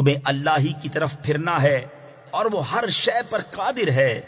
تمہیں اللہ ہی کی طرف پھرنا ہے اور وہ ہر شے پر قادر ہے۔